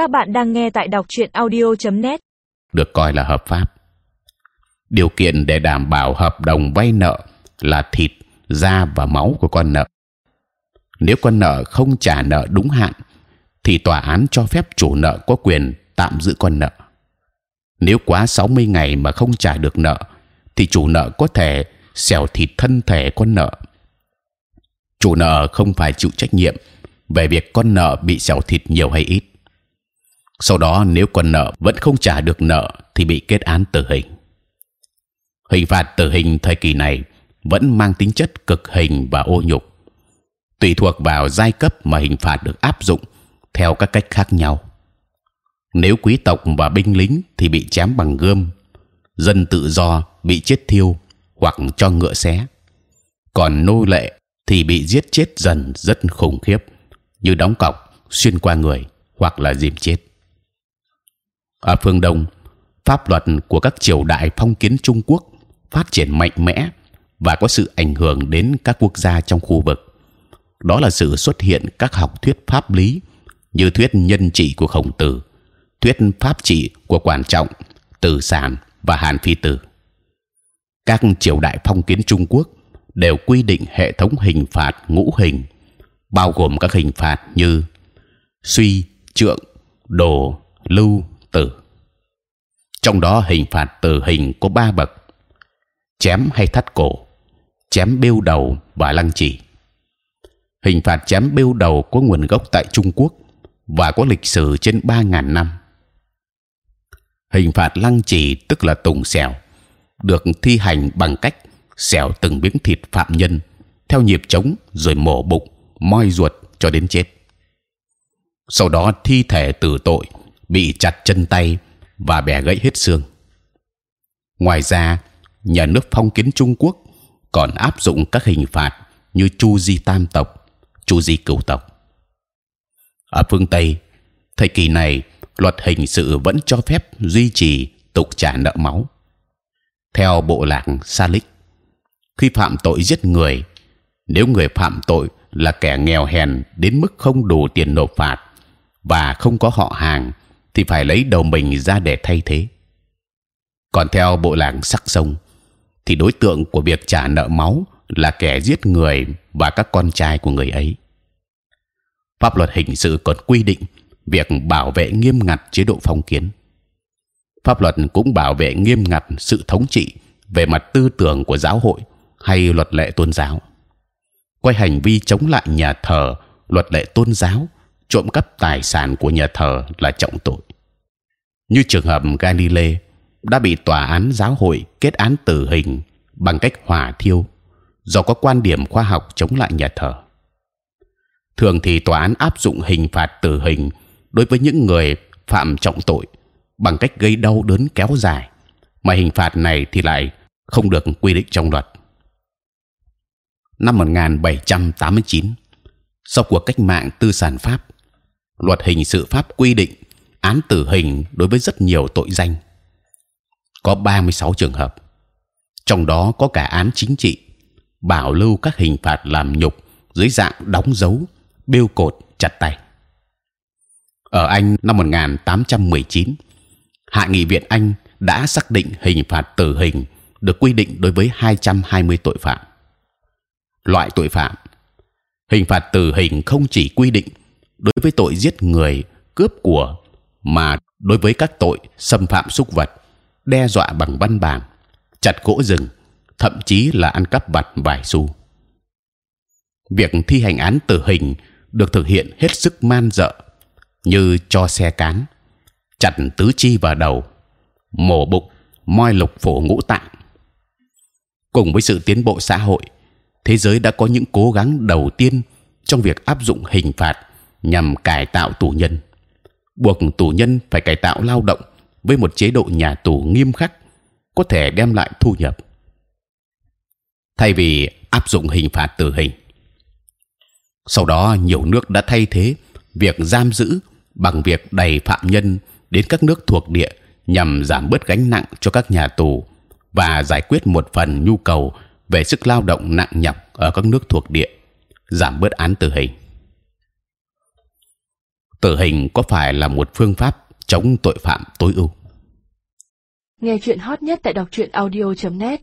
Các bạn đang nghe tại đọc truyện audio.net. được coi là hợp pháp. Điều kiện để đảm bảo hợp đồng vay nợ là thịt, da và máu của con nợ. Nếu con nợ không trả nợ đúng hạn, thì tòa án cho phép chủ nợ có quyền tạm giữ con nợ. Nếu quá 60 ngày mà không trả được nợ, thì chủ nợ có thể xẻo thịt thân thể con nợ. Chủ nợ không phải chịu trách nhiệm về việc con nợ bị xẻo thịt nhiều hay ít. Sau đó nếu còn nợ vẫn không trả được nợ thì bị kết án tử hình. Hình phạt tử hình thời kỳ này vẫn mang tính chất cực hình và ô nhục, tùy thuộc vào giai cấp mà hình phạt được áp dụng theo các cách khác nhau. Nếu quý tộc và binh lính thì bị chém bằng gươm, dân tự do bị chết thiêu hoặc cho ngựa xé, còn nô lệ thì bị giết chết dần rất khủng khiếp, như đóng cọc, xuyên qua người hoặc là dìm chết. Ở phương Đông, pháp luật của các triều đại phong kiến Trung Quốc phát triển mạnh mẽ và có sự ảnh hưởng đến các quốc gia trong khu vực. Đó là sự xuất hiện các học thuyết pháp lý như thuyết nhân trị của Khổng Tử, thuyết pháp trị của Quản Trọng, Từ Sản và Hàn Phi Tử. Các triều đại phong kiến Trung Quốc đều quy định hệ thống hình phạt ngũ hình, bao gồm các hình phạt như suy, trượng, đồ, lưu, tử. Trong đó hình phạt tử hình có ba bậc: chém hay thắt cổ, chém bêu đầu và lăng trì. Hình phạt chém bêu đầu có nguồn gốc tại Trung Quốc và có lịch sử trên 3.000 năm. Hình phạt lăng trì tức là tùng xẻo, được thi hành bằng cách xẻo từng miếng thịt phạm nhân theo nhịp trống rồi mổ bụng, moi ruột cho đến chết. Sau đó thi thể tử tội bị chặt chân tay và bẻ gãy hết xương. Ngoài ra, nhà nước phong kiến Trung Quốc còn áp dụng các hình phạt như chu di tam tộc, chu di cửu tộc. Ở phương Tây, thời kỳ này luật hình sự vẫn cho phép duy trì tục trả nợ máu. Theo bộ lạc Sa Lịch, khi phạm tội giết người, nếu người phạm tội là kẻ nghèo hèn đến mức không đủ tiền nộp phạt và không có họ hàng, thì phải lấy đầu mình ra để thay thế. Còn theo bộ lạc sắc sông, thì đối tượng của việc trả nợ máu là kẻ giết người và các con trai của người ấy. Pháp luật hình sự còn quy định việc bảo vệ nghiêm ngặt chế độ phong kiến. Pháp luật cũng bảo vệ nghiêm ngặt sự thống trị về mặt tư tưởng của giáo hội hay luật lệ tôn giáo. Quay hành vi chống lại nhà thờ, luật lệ tôn giáo, trộm cắp tài sản của nhà thờ là trọng tội. Như trường hợp Galilei đã bị tòa án giáo hội kết án tử hình bằng cách hỏa thiêu do có quan điểm khoa học chống lại nhà thờ. Thường thì tòa án áp dụng hình phạt tử hình đối với những người phạm trọng tội bằng cách gây đau đớn kéo dài, mà hình phạt này thì lại không được quy định trong luật. Năm 1789, sau cuộc cách mạng tư sản Pháp, luật hình sự Pháp quy định án tử hình đối với rất nhiều tội danh. Có 36 trường hợp, trong đó có cả án chính trị, bảo lưu các hình phạt làm nhục dưới dạng đóng dấu, bêu cột, chặt tay. Ở Anh năm 1819, Hạ nghị viện Anh đã xác định hình phạt tử hình được quy định đối với 220 tội phạm. Loại tội phạm hình phạt tử hình không chỉ quy định đối với tội giết người, cướp của, mà đối với các tội xâm phạm súc vật, đe dọa bằng văn bản, chặt gỗ rừng, thậm chí là ăn cắp vặt vài xu. Việc thi hành án tử hình được thực hiện hết sức man dợ, như cho xe cán, chặt tứ chi vào đầu, mổ bụng, moi lục phổ ngũ tạng. Cùng với sự tiến bộ xã hội, thế giới đã có những cố gắng đầu tiên trong việc áp dụng hình phạt nhằm cải tạo tù nhân, buộc tù nhân phải cải tạo lao động với một chế độ nhà tù nghiêm khắc, có thể đem lại thu nhập. Thay vì áp dụng hình phạt tử hình, sau đó nhiều nước đã thay thế việc giam giữ bằng việc đẩy phạm nhân đến các nước thuộc địa nhằm giảm bớt gánh nặng cho các nhà tù và giải quyết một phần nhu cầu về sức lao động nặng nhọc ở các nước thuộc địa, giảm bớt án tử hình tử hình có phải là một phương pháp chống tội phạm tối ưu? Nghe chuyện hot nhất tại đọc truyện audio.net